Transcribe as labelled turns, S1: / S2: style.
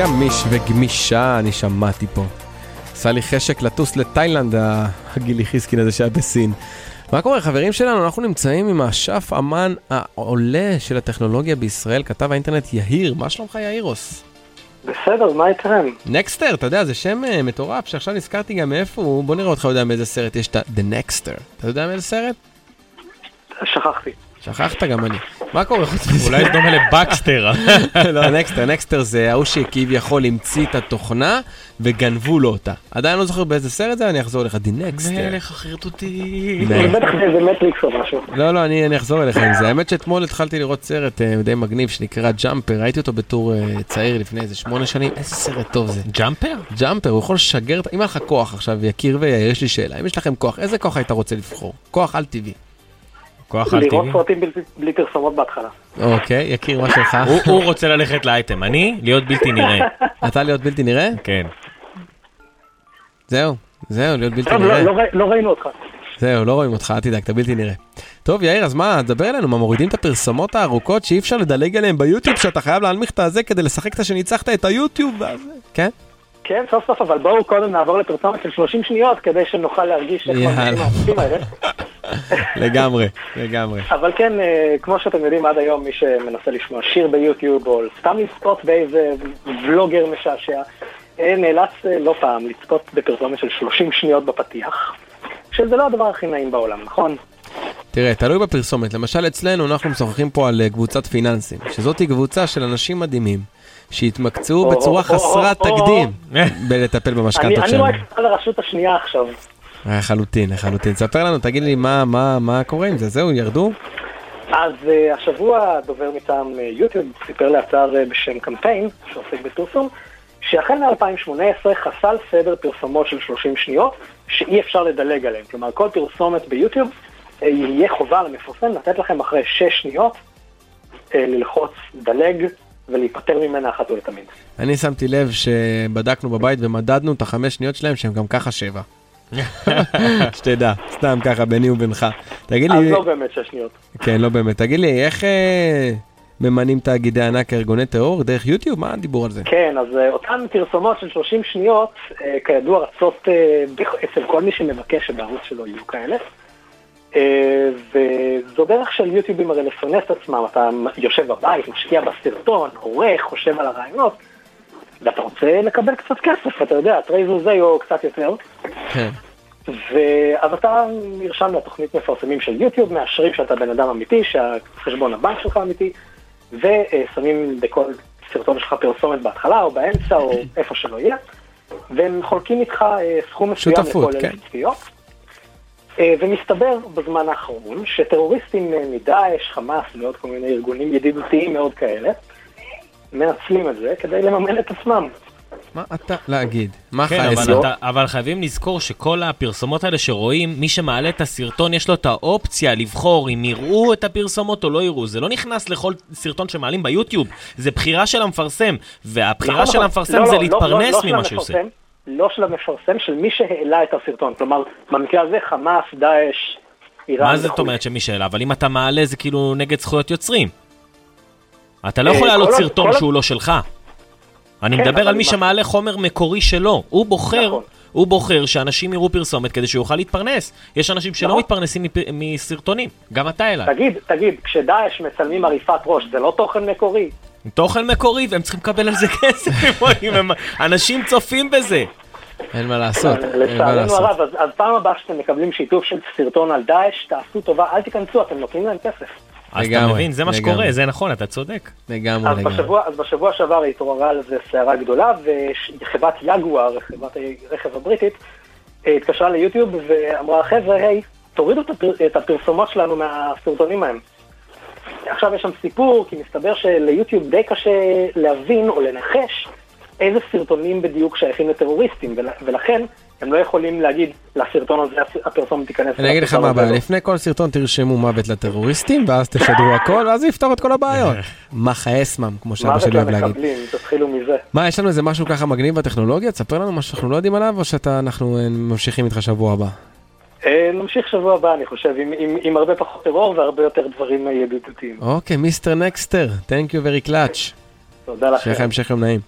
S1: גמיש וגמישה, אני שמעתי פה. עשה לי חשק לטוס לתאילנד, הגילי חיסקין הזה שהיה בסין. מה קורה, חברים שלנו? אנחנו נמצאים עם האשף אמן העולה של הטכנולוגיה בישראל, כתב האינטרנט יהיר. מה שלומך יאירוס?
S2: בסדר, מה איתכם?
S1: נקסטר, אתה יודע, זה שם uh, מטורף שעכשיו נזכרתי גם מאיפה הוא. בוא נראה אותך יודע מאיזה סרט יש את ה-The Nexter. אתה יודע מאיזה סרט?
S2: שכחתי.
S1: שכחת גם אני. מה קורה חוץ מזה?
S3: אולי זה דומה ל Napster.
S1: לא, Napster, Napster זה ההוא שכביכול המציא את התוכנה וגנבו לו אותה. עדיין לא זוכר באיזה סרט זה, אני אחזור אליך, די Napster.
S3: מלך החרטוטי.
S2: זה בטח איזה מטריקס או משהו.
S1: לא, לא, אני, אחזור אליך עם זה. האמת שאתמול התחלתי לראות סרט אה, די מגניב שנקרא Jumper, ראיתי אותו בתור אה, צעיר לפני איזה שמונה שנים, איזה סרט טוב זה.
S3: Jumper?
S1: Jumper, הוא יכול לשגר, אם היה לך כוח עכשיו, יקיר ויאיר, יש לי שאלה, אם יש לכם כוח, איזה כוח היית רוצה לבחור? כוח על טבעי.
S3: כוח על
S2: לראות. סרטים בלי פרסומות בהתחלה.
S1: אוקיי, יקיר, מה שלך?
S3: הוא- רוצה ללכת לאייטם, אני להיות בלתי נראה.
S1: אתה להיות בלתי נראה?
S3: כן.
S1: זהו, זהו, להיות בלתי
S2: טוב,
S1: נראה.
S2: לא- לא ראי- לא ראינו אותך.
S1: זהו, לא רואים אותך, אל תדאג, אתה בלתי נראה. טוב, יאיר, אז מה, דבר אלינו, מה, מורידים את הפרסומות הארוכות שאי אפשר לדלג עליהן ביוטיוב, שאתה חייב להנמיך את הזה כדי לשחק את השניצחת את היוטיוב, ואז... כן?
S2: כן, סוף סוף, אבל בואו קודם נעבור לפרסומת של 30 שניות כדי שנוכל להרגיש איך
S1: יאללה.
S2: מרגישים האלה.
S1: לגמרי, לגמרי.
S2: אבל כן, אה, כמו שאתם יודעים עד היום, מי שמנסה לשמוע שיר ביוטיוב, או סתם לצפות באיזה ולוגר משעשע, אה, נאלץ אה, לא פעם לצפות בפרסומת של 30 שניות בפתיח, שזה לא הדבר הכי נעים בעולם, נכון?
S1: תראה, תלוי בפרסומת. למשל אצלנו אנחנו משוחחים פה על קבוצת פיננסים, שזאת קבוצה של אנשים מדהימים, שהתמקצעו בצורה חסרת. תקדים בלטפל
S2: אני
S1: במשכנתות
S2: אני
S1: שלנו.
S2: רואה על הרשות השנייה עכשיו.
S1: לחלוטין, לחלוטין. ספר לנו, תגיד לי מה, מה, מה קורה עם זה, זהו, ירדו?
S2: אז uh, השבוע דובר מטעם uh, יוטיוב סיפר לאתר uh, בשם קמפיין, שעוסק בפרסום, שהחל מ-2018 חסל סדר פרסומות של 30 שניות, שאי אפשר לדלג עליהן. כלומר, כל פרסומת ביוטיוב uh, יהיה חובה למפרסם לתת לכם אחרי 6 שניות uh, ללחוץ דלג ולהיפטר ממנה אחת ולתמיד.
S1: אני שמתי לב שבדקנו בבית ומדדנו את החמש שניות שלהם שהם גם ככה שבע. שתדע, סתם ככה ביני ובינך. תגיד
S2: אז
S1: לי,
S2: לא באמת 6 שניות.
S1: כן, לא באמת, תגיד לי, איך אה, ממנים תאגידי ענק כארגוני טרור? דרך יוטיוב? מה הדיבור על זה?
S2: כן, אז אה, אותן פרסומות של 30 שניות, אה, כידוע רצות אצל כל מי שמבקש שבערוץ שלו יהיו כאלה. וזו דרך של יוטיובים הרי לפרנס את עצמם, אתה יושב בבית, משקיע בסרטון, עורך, חושב על הרעיונות, ואתה רוצה לקבל קצת כסף, אתה יודע, טרייזו זה או קצת יותר.
S1: כן.
S2: ואז אתה נרשם לתוכנית מפרסמים של יוטיוב, מאשרים שאתה בן אדם אמיתי, שהחשבון הבנק שלך אמיתי, ושמים בכל סרטון שלך פרסומת בהתחלה או באמצע או איפה שלא יהיה, והם חולקים איתך אה, סכום מסוים לכל
S1: כן.
S2: אלף צפיות. אה, ומסתבר בזמן האחרון שטרוריסטים אה, מדאעש, חמאס ועוד כל מיני ארגונים ידידותיים מאוד כאלה, מנצלים את זה כדי לממן את עצמם.
S1: מה אתה להגיד? מה
S3: כן,
S1: חייס
S3: אבל,
S1: לו?
S3: אתה, אבל חייבים לזכור שכל הפרסומות האלה שרואים, מי שמעלה את הסרטון יש לו את האופציה לבחור אם יראו את הפרסומות או לא יראו. זה לא נכנס לכל סרטון שמעלים ביוטיוב, זה בחירה של המפרסם, והבחירה
S2: נכון,
S3: של
S2: נכון.
S3: המפרסם
S2: לא,
S3: זה
S2: לא, לא,
S3: להתפרנס
S2: לא, לא
S3: ממה
S2: של
S3: שהוא עושה.
S2: המפרסם, לא של המפרסם, של מי שהעלה את הסרטון. כלומר, במקרה הזה חמאס, דאעש, איראן.
S3: מה זאת. אומרת שמי שאלה? אבל אם אתה מעלה זה כאילו נגד זכויות יוצרים. אתה לא
S2: אה,
S3: יכול
S2: כל
S3: להעלות סרטון
S2: כל
S3: שהוא לא שלך. אני
S2: כן,
S3: מדבר על מי
S2: מה-
S3: שמעלה חומר מקורי שלו. הוא בוחר,
S2: נכון.
S3: הוא בוחר שאנשים יראו פרסומת כדי שהוא יוכל להתפרנס. יש אנשים שלא
S2: נכון.
S3: מתפרנסים מפ- מסרטונים. גם אתה אליי.
S2: תגיד, תגיד, כשדאעש מצלמים עריפת ראש, זה לא תוכן מקורי?
S3: תוכן מקורי והם צריכים לקבל על זה כסף. אנשים צופים בזה.
S1: אין מה לעשות, אין מה
S2: לצערנו
S1: לעשות.
S2: הרב, אז, אז פעם הבאה שאתם מקבלים שיתוף של סרטון על דאעש, תעשו טובה, אל תיכנסו, אתם נותנים להם כסף.
S3: אז אתה מבין, זה מה. שקורה, זה נכון, אתה צודק.
S1: לגמרי,
S2: אז
S1: לגמרי.
S2: בשבוע, אז בשבוע שעבר התעוררה על זה סערה גדולה, וחברת יגואר, חברת הרכב הבריטית, התקשרה ליוטיוב ואמרה, חבר'ה, היי, תורידו את הפרסומות שלנו מהסרטונים ההם. עכשיו יש שם סיפור, כי מסתבר שליוטיוב די קשה להבין או לנחש איזה סרטונים בדיוק שייכים לטרוריסטים, ול- ולכן הם לא יכולים להגיד לסרטון הזה הפרסומת תיכנס.
S1: אני אגיד לך מה הבעיה. לפני כל סרטון תרשמו מוות לטרוריסטים, ואז תשדרו הכל, ואז יפתור את כל הבעיות. מחה אסמם, כמו שאבא
S2: מוות
S1: שלי אוהב להגיד.
S2: למחבלים, תתחילו מזה.
S1: מה, יש לנו איזה משהו ככה מגניב בטכנולוגיה? תספר לנו מה שאנחנו לא יודעים עליו, או שאנחנו אה, ממשיכים איתך שבוע הבא?
S2: אה, נמשיך שבוע הבא, אני חושב, עם, עם, עם הרבה פחות טרור והרבה יותר דברים אה, ידידותיים.
S1: אוקיי, מיסטר נקסטר, Thank you very clutch.
S2: תודה לכם.
S1: שיהיה לך המשך יום נעים.